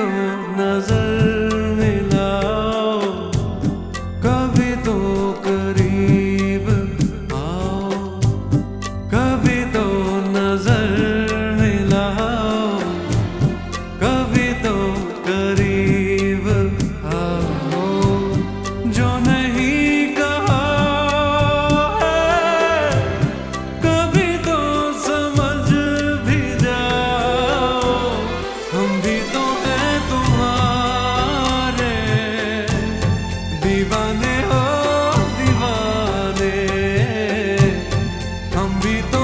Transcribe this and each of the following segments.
tornas invito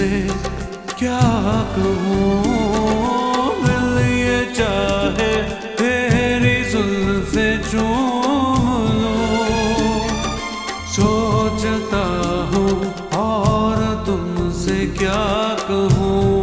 से क्या कहूँ? दिल ये चाहे तेरी जुल्फे चूम लूँ। सोचता हूँ और तुमसे क्या कहूँ?